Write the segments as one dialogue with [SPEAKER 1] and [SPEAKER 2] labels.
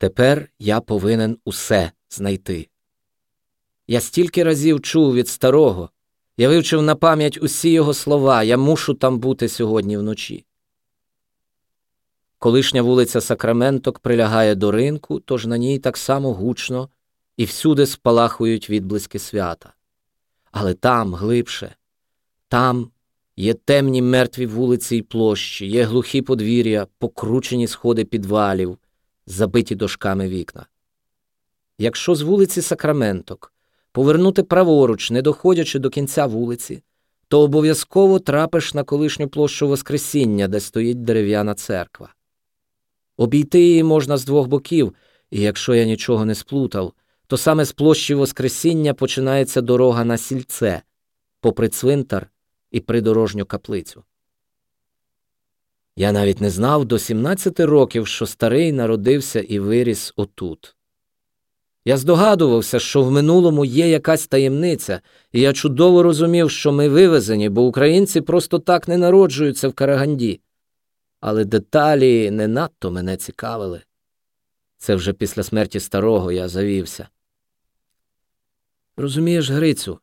[SPEAKER 1] Тепер я повинен усе знайти. Я стільки разів чув від старого, я вивчив на пам'ять усі його слова, я мушу там бути сьогодні вночі. Колишня вулиця Сакраменток прилягає до ринку, тож на ній так само гучно і всюди спалахують відблиски свята. Але там, глибше, там є темні мертві вулиці й площі, є глухі подвір'я, покручені сходи підвалів, забиті дошками вікна. Якщо з вулиці Сакраменток повернути праворуч, не доходячи до кінця вулиці, то обов'язково трапиш на колишню площу Воскресіння, де стоїть дерев'яна церква. Обійти її можна з двох боків, і якщо я нічого не сплутав, то саме з площі Воскресіння починається дорога на сільце, попри цвинтар і придорожню каплицю. Я навіть не знав до 17 років, що старий народився і виріс отут. Я здогадувався, що в минулому є якась таємниця, і я чудово розумів, що ми вивезені, бо українці просто так не народжуються в Караганді. Але деталі не надто мене цікавили. Це вже після смерті старого я завівся. Розумієш, Грицю,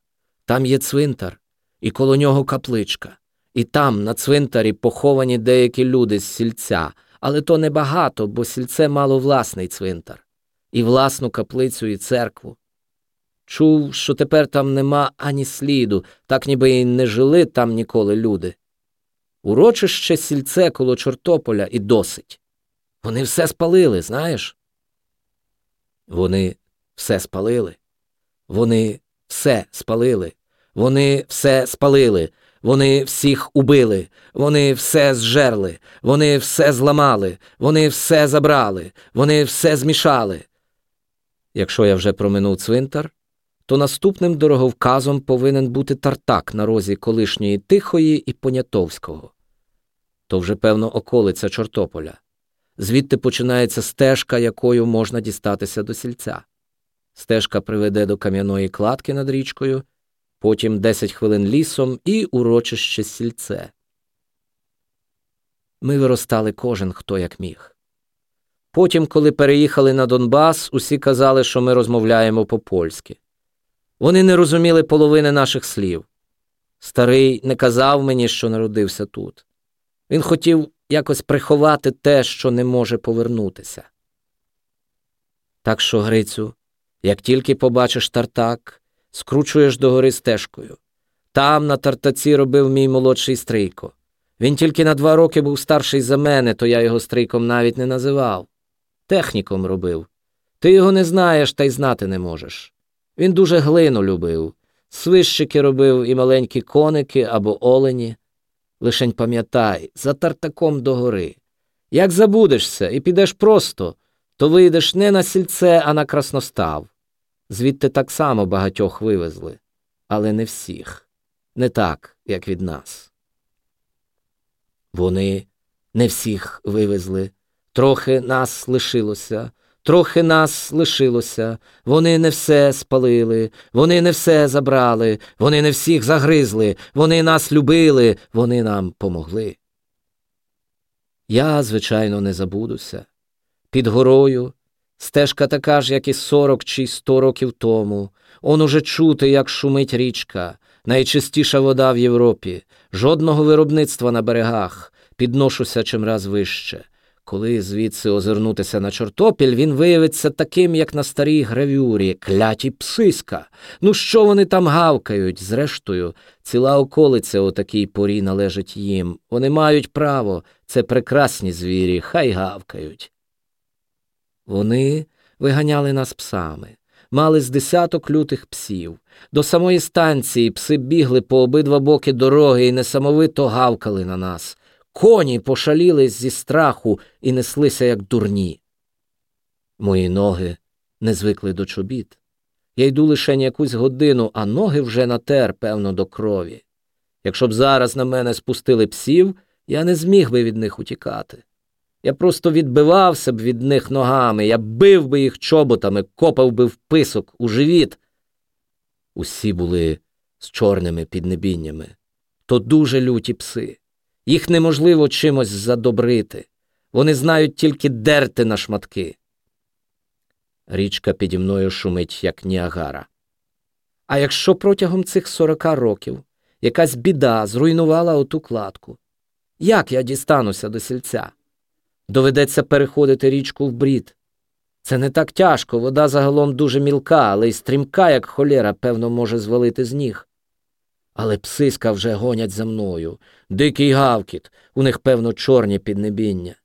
[SPEAKER 1] там є цвинтар, і коло нього капличка, і там, на цвинтарі, поховані деякі люди з сільця, але то небагато, бо сільце мало власний цвинтар і власну каплицю і церкву. Чув, що тепер там нема ані сліду, так ніби й не жили там ніколи люди. Урочище сільце коло Чортополя і досить. Вони все спалили, знаєш? Вони все спалили. Вони все спалили. Вони все спалили. Вони всіх убили, вони все зжерли, вони все зламали, вони все забрали, вони все змішали. Якщо я вже проминув цвинтар, то наступним дороговказом повинен бути тартак на розі колишньої Тихої і Понятовського. То вже, певно, околиця Чортополя. Звідти починається стежка, якою можна дістатися до сільця. Стежка приведе до кам'яної кладки над річкою, потім 10 хвилин лісом і урочище сільце. Ми виростали кожен хто як міг. Потім, коли переїхали на Донбас, усі казали, що ми розмовляємо по польськи. Вони не розуміли половини наших слів. Старий не казав мені, що народився тут. Він хотів якось приховати те, що не може повернутися. Так що, Грицю, як тільки побачиш тартак, скручуєш догори стежкою. Там на тартаці робив мій молодший стрийко. Він тільки на два роки був старший за мене, то я його стрийком навіть не називав техніком робив. Ти його не знаєш та й знати не можеш. Він дуже глину любив, свищики робив і маленькі коники або олені. Лишень пам'ятай, за тартаком догори. Як забудешся і підеш просто, то вийдеш не на сільце, а на красностав. Звідти так само багатьох вивезли, але не всіх, не так, як від нас. Вони не всіх вивезли, Трохи нас лишилося, трохи нас лишилося, вони не все спалили, вони не все забрали, вони не всіх загризли, вони нас любили, вони нам помогли. Я, звичайно, не забудуся. Під горою стежка така ж, як і сорок чи сто років тому. Он уже чути, як шумить річка, найчистіша вода в Європі, жодного виробництва на берегах, підношуся чимраз вище. Коли звідси озирнутися на чортопіль, він виявиться таким, як на старій гравюрі, кляті псиська. Ну, що вони там гавкають? Зрештою, ціла околиця у такій порі належить їм. Вони мають право, це прекрасні звірі, хай гавкають. Вони виганяли нас псами, мали з десяток лютих псів. До самої станції пси бігли по обидва боки дороги і несамовито гавкали на нас. Коні пошаліли зі страху і неслися, як дурні. Мої ноги не звикли до чобіт. Я йду лише якусь годину, а ноги вже натер, певно, до крові. Якщо б зараз на мене спустили псів, я не зміг би від них утікати. Я просто відбивався б від них ногами, я бив би їх чоботами, копав би в писок у живіт. Усі були з чорними піднебіннями. То дуже люті пси. Їх неможливо чимось задобрити. Вони знають тільки дерти на шматки. Річка піді мною шумить, як Ніагара. А якщо протягом цих сорока років якась біда зруйнувала оту кладку, як я дістануся до сільця? Доведеться переходити річку в брід. Це не так тяжко, вода загалом дуже мілка, але й стрімка, як холєра, певно, може звалити з ніг. Але псиська вже гонять за мною. Дикий гавкіт, у них, певно, чорні піднебіння.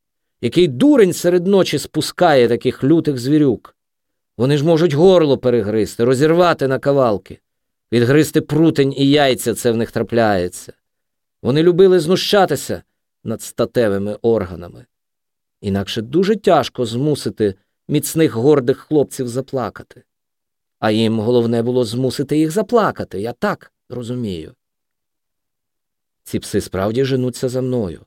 [SPEAKER 1] Який дурень серед ночі спускає таких лютих звірюк. Вони ж можуть горло перегризти, розірвати на кавалки. Відгризти прутень і яйця це в них трапляється. Вони любили знущатися над статевими органами. Інакше дуже тяжко змусити міцних гордих хлопців заплакати. А їм головне було змусити їх заплакати, я так розумію. Ці пси справді женуться за мною.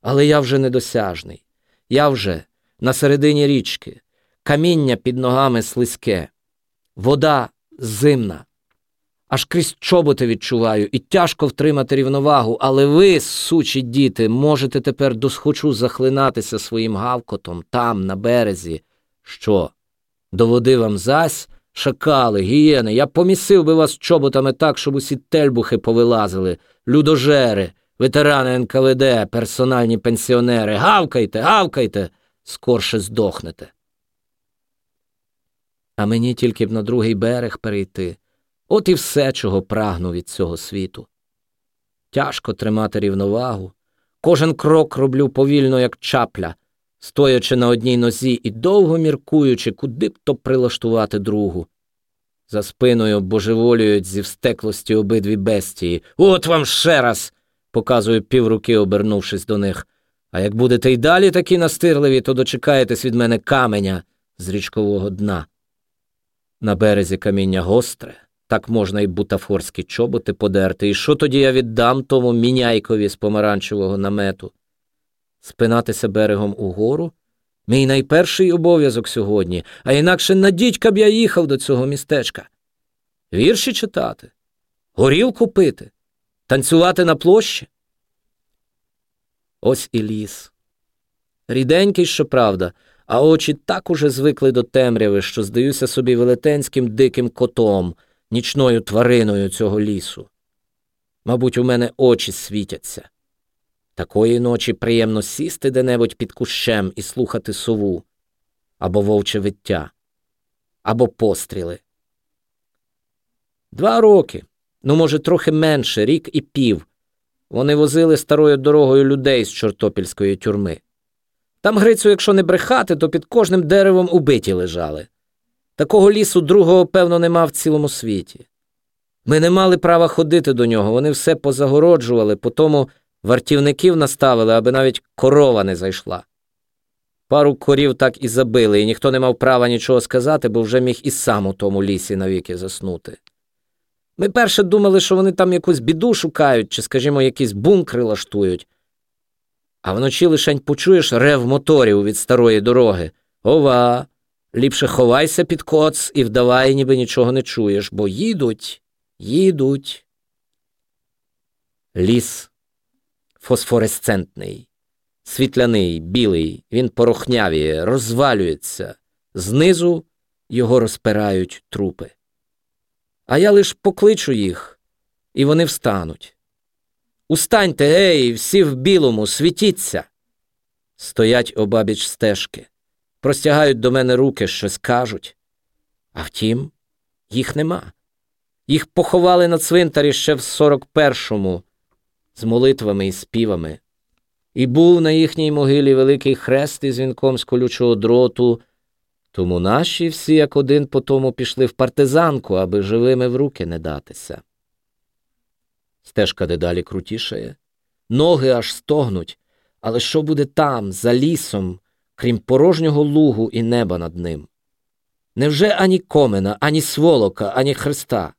[SPEAKER 1] Але я вже недосяжний. Я вже на середині річки, каміння під ногами слизьке, вода зимна. Аж крізь чоботи відчуваю і тяжко втримати рівновагу, але ви, сучі діти, можете тепер досхочу захлинатися своїм гавкотом там, на березі. Що? До води вам зась? Шакали, гієни, я помісив би вас чоботами так, щоб усі тельбухи повилазили, людожери, ветерани НКВД, персональні пенсіонери. Гавкайте, гавкайте, скорше здохнете. А мені тільки б на другий берег перейти. От і все, чого прагну від цього світу. Тяжко тримати рівновагу. Кожен крок роблю повільно, як чапля, стоячи на одній нозі і довго міркуючи, куди б то прилаштувати другу. За спиною божеволюють зі встеклості обидві бестії. От вам ще раз. показую півруки, обернувшись до них. А як будете й далі такі настирливі, то дочекаєтесь від мене каменя з річкового дна. На березі каміння гостре, так можна й бутафорські чоботи подерти. І що тоді я віддам тому міняйкові з помаранчевого намету? Спинатися берегом угору? Мій найперший обов'язок сьогодні, а інакше на дідька б я їхав до цього містечка. Вірші читати, горілку пити, танцювати на площі. Ось і ліс. Ріденький, щоправда, а очі так уже звикли до темряви, що здаюся собі велетенським диким котом, нічною твариною цього лісу. Мабуть, у мене очі світяться. Такої ночі приємно сісти де-небудь під кущем і слухати сову, або вовче виття, або постріли. Два роки, ну, може, трохи менше, рік і пів. Вони возили старою дорогою людей з чортопільської тюрми. Там, Грицю, якщо не брехати, то під кожним деревом убиті лежали. Такого лісу другого, певно, нема в цілому світі. Ми не мали права ходити до нього, вони все позагороджували, по тому вартівників наставили, аби навіть корова не зайшла. Пару корів так і забили, і ніхто не мав права нічого сказати, бо вже міг і сам у тому лісі навіки заснути. Ми перше думали, що вони там якусь біду шукають чи, скажімо, якісь бункри лаштують. А вночі лишень почуєш рев моторів від старої дороги. Ова, ліпше ховайся під коц і вдавай, ніби нічого не чуєш, бо їдуть, їдуть. Ліс фосфоресцентний, світляний, білий, він порохнявіє, розвалюється, знизу його розпирають трупи. А я лиш покличу їх, і вони встануть. Устаньте, гей, всі в білому, світіться. Стоять обабіч стежки, простягають до мене руки, щось кажуть. А втім, їх нема. Їх поховали на цвинтарі ще в 41-му, з молитвами і співами. І був на їхній могилі великий хрест із вінком з колючого дроту, тому наші всі як один по тому пішли в партизанку, аби живими в руки не датися. Стежка дедалі крутішає, ноги аж стогнуть, але що буде там, за лісом, крім порожнього лугу і неба над ним? Невже ані комена, ані сволока, ані хреста?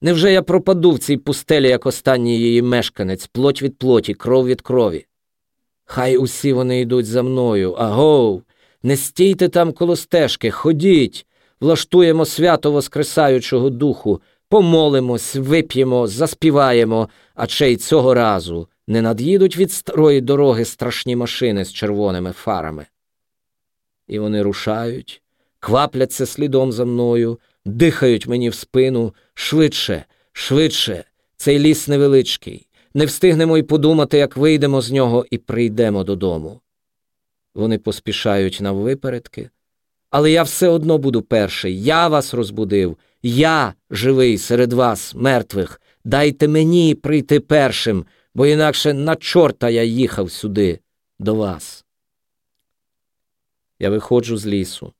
[SPEAKER 1] Невже я пропаду в цій пустелі, як останній її мешканець, плоть від плоті, кров від крові? Хай усі вони йдуть за мною, агов, не стійте там коло стежки, ходіть, влаштуємо свято Воскресаючого Духу, помолимось, вип'ємо, заспіваємо, а ще й цього разу не над'їдуть від старої дороги страшні машини з червоними фарами. І вони рушають, квапляться слідом за мною, дихають мені в спину швидше, швидше, цей ліс невеличкий. Не встигнемо й подумати, як вийдемо з нього і прийдемо додому. Вони поспішають наввипередки, але я все одно буду перший. Я вас розбудив, я живий серед вас, мертвих. Дайте мені прийти першим, бо інакше на чорта я їхав сюди, до вас. Я виходжу з лісу.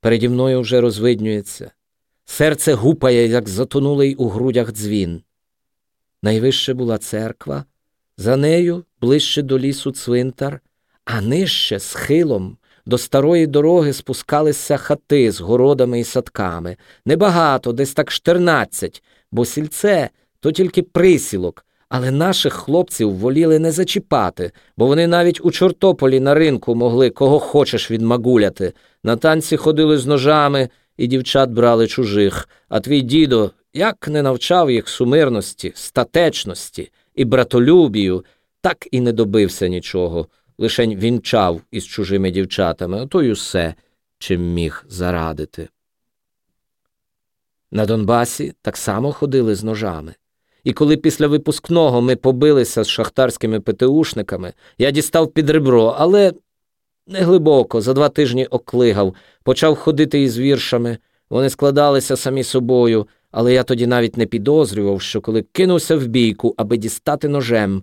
[SPEAKER 1] Переді мною вже розвиднюється. Серце гупає, як затонулий у грудях дзвін. Найвище була церква, за нею ближче до лісу цвинтар, а нижче схилом до старої дороги спускалися хати з городами і садками. Небагато, десь так штернадцять, бо сільце то тільки присілок, але наших хлопців воліли не зачіпати, бо вони навіть у Чортополі на ринку могли кого хочеш відмагуляти. На танці ходили з ножами, і дівчат брали чужих. А твій дідо як не навчав їх сумирності, статечності і братолюбію, так і не добився нічого, лишень вінчав із чужими дівчатами, ото й усе, чим міг зарадити. На Донбасі так само ходили з ножами. І коли після випускного ми побилися з шахтарськими ПТУшниками, я дістав під ребро, але не глибоко, за два тижні оклигав, почав ходити із віршами. Вони складалися самі собою, але я тоді навіть не підозрював, що коли кинувся в бійку, аби дістати ножем,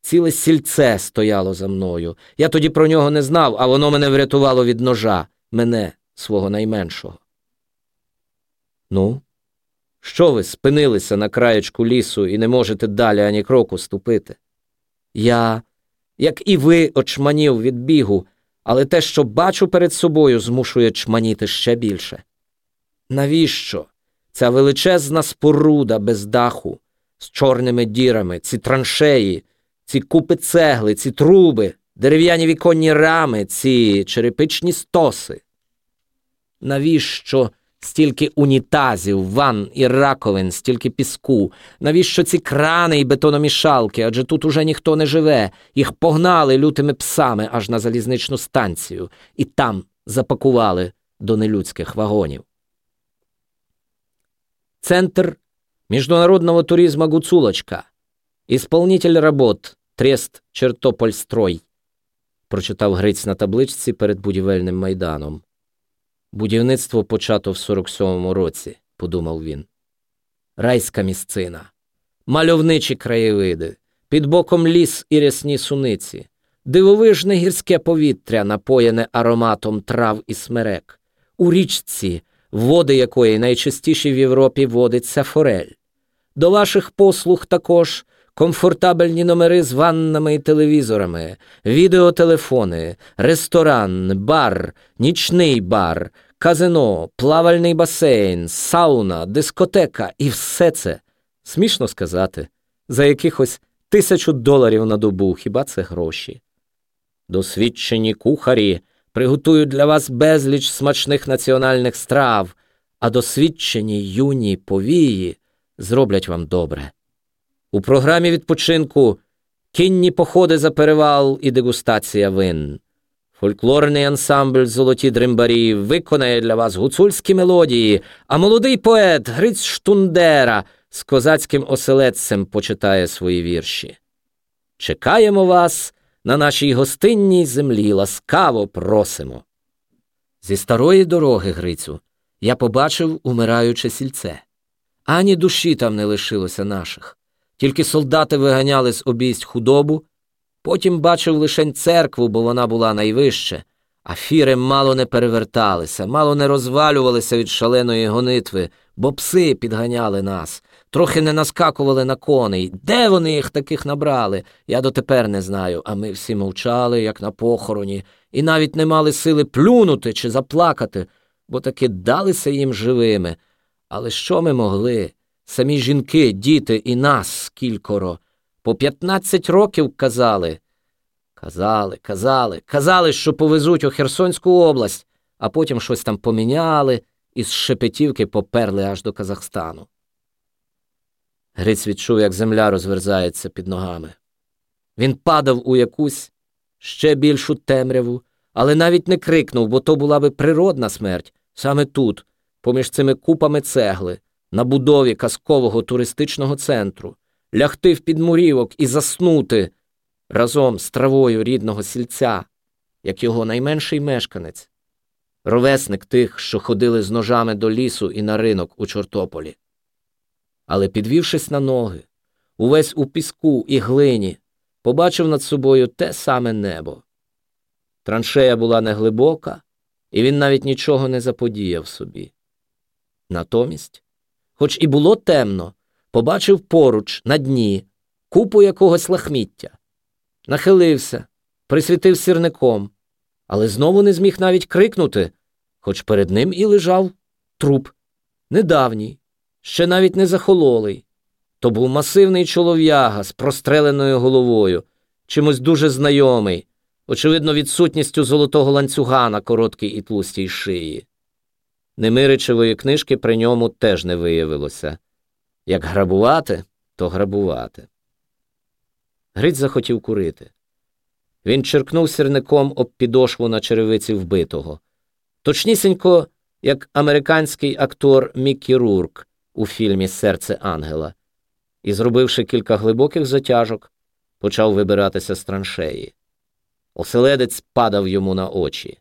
[SPEAKER 1] ціле сільце стояло за мною. Я тоді про нього не знав, а воно мене врятувало від ножа, мене, свого найменшого. Ну, що ви спинилися на краєчку лісу і не можете далі ані кроку ступити? Я, як і ви, очманів від бігу, але те, що бачу перед собою, змушує чманіти ще більше. Навіщо ця величезна споруда без даху, з чорними дірами, ці траншеї, ці купи цегли, ці труби, дерев'яні віконні рами, ці черепичні стоси? Навіщо? Стільки унітазів, ван і раковин, стільки піску. Навіщо ці крани і бетономішалки? Адже тут уже ніхто не живе. Їх погнали лютими псами аж на залізничну станцію, і там запакували до нелюдських вагонів. Центр міжнародного туризму Гуцулочка. Ісполнитель работ Трест Чертопольстрой. Прочитав Гриць на табличці перед будівельним майданом. Будівництво почато в 47-му році, подумав він. Райська місцина, мальовничі краєвиди, під боком ліс і рясні суниці, дивовижне гірське повітря, напоєне ароматом трав і смерек, у річці, води якої найчастіше в Європі водиться форель. До ваших послуг також комфортабельні номери з ваннами і телевізорами, відеотелефони, ресторан, бар, нічний бар, казино, плавальний басейн, сауна, дискотека і все це смішно сказати, за якихось тисячу доларів на добу, хіба це гроші? Досвідчені кухарі приготують для вас безліч смачних національних страв, а досвідчені юні повії зроблять вам добре. У програмі відпочинку кінні походи за перевал і дегустація вин. Фольклорний ансамбль Золоті дримбарі виконає для вас гуцульські мелодії, а молодий поет Гриць Штундера з козацьким оселедцем почитає свої вірші. Чекаємо вас на нашій гостинній землі, ласкаво просимо. Зі старої дороги, Грицю, я побачив умираюче сільце. Ані душі там не лишилося наших. Тільки солдати виганяли з обійсть худобу, потім бачив лишень церкву, бо вона була найвище, а фіри мало не переверталися, мало не розвалювалися від шаленої гонитви, бо пси підганяли нас, трохи не наскакували на коней. Де вони їх таких набрали? Я дотепер не знаю, а ми всі мовчали, як на похороні, і навіть не мали сили плюнути чи заплакати, бо таки далися їм живими. Але що ми могли? Самі жінки, діти і нас скількоро. По п'ятнадцять років казали. Казали, казали, казали, що повезуть у Херсонську область, а потім щось там поміняли і з Шепетівки поперли аж до Казахстану. Гриць відчув, як земля розверзається під ногами. Він падав у якусь ще більшу темряву, але навіть не крикнув, бо то була би природна смерть, саме тут, поміж цими купами цегли, на будові казкового туристичного центру, лягти в підмурівок і заснути разом з травою рідного сільця, як його найменший мешканець, ровесник тих, що ходили з ножами до лісу і на ринок у Чортополі. Але, підвівшись на ноги, увесь у піску і глині, побачив над собою те саме небо. Траншея була неглибока, і він навіть нічого не заподіяв собі. Натомість, хоч і було темно, побачив поруч на дні купу якогось лахміття, нахилився, присвітив сірником, але знову не зміг навіть крикнути, хоч перед ним і лежав труп, недавній, ще навіть не захололий. То був масивний чолов'яга з простреленою головою, чимось дуже знайомий, очевидно, відсутністю золотого ланцюга на короткій і тлустій шиї. Немиричевої книжки при ньому теж не виявилося. Як грабувати, то грабувати. Гриць захотів курити. Він черкнув сірником об підошву на черевиці вбитого. Точнісінько, як американський актор Міккі Рурк у фільмі Серце Ангела, і, зробивши кілька глибоких затяжок, почав вибиратися з траншеї. Оселедець падав йому на очі.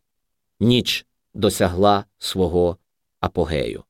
[SPEAKER 1] Ніч досягла свого апогею.